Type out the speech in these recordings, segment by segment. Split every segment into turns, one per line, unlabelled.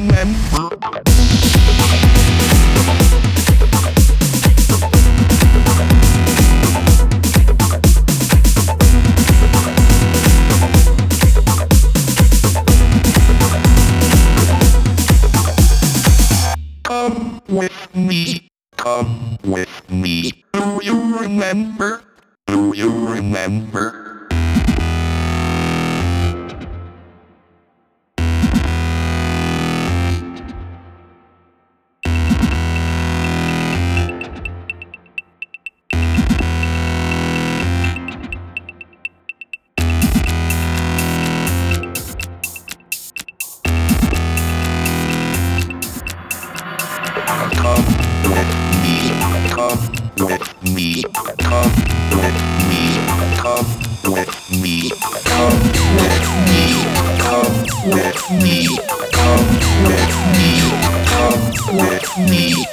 Come with me, Come with me. Do you remember? Do you remember? Come with me. Come with me. Come with me. Come with me. Come with me. Come with me. Come with me. Come with me. Come with me.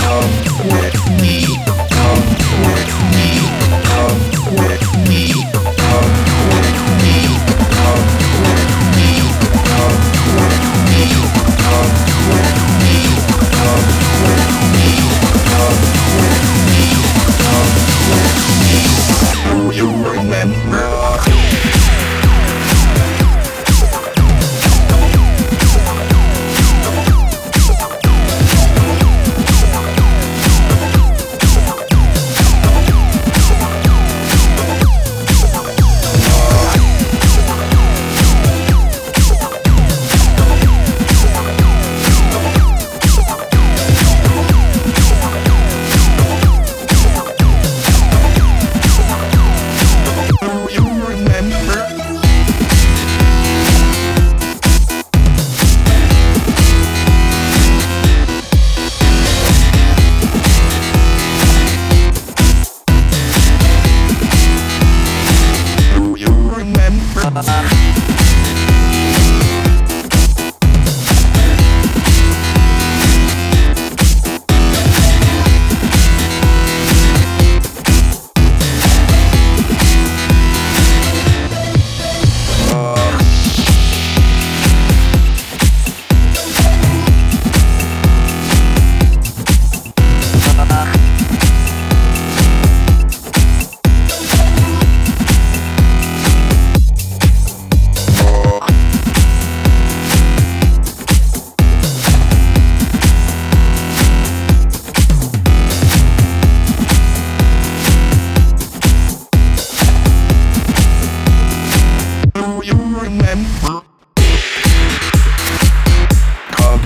Come with me. Come with me. i'm Bye. You remember?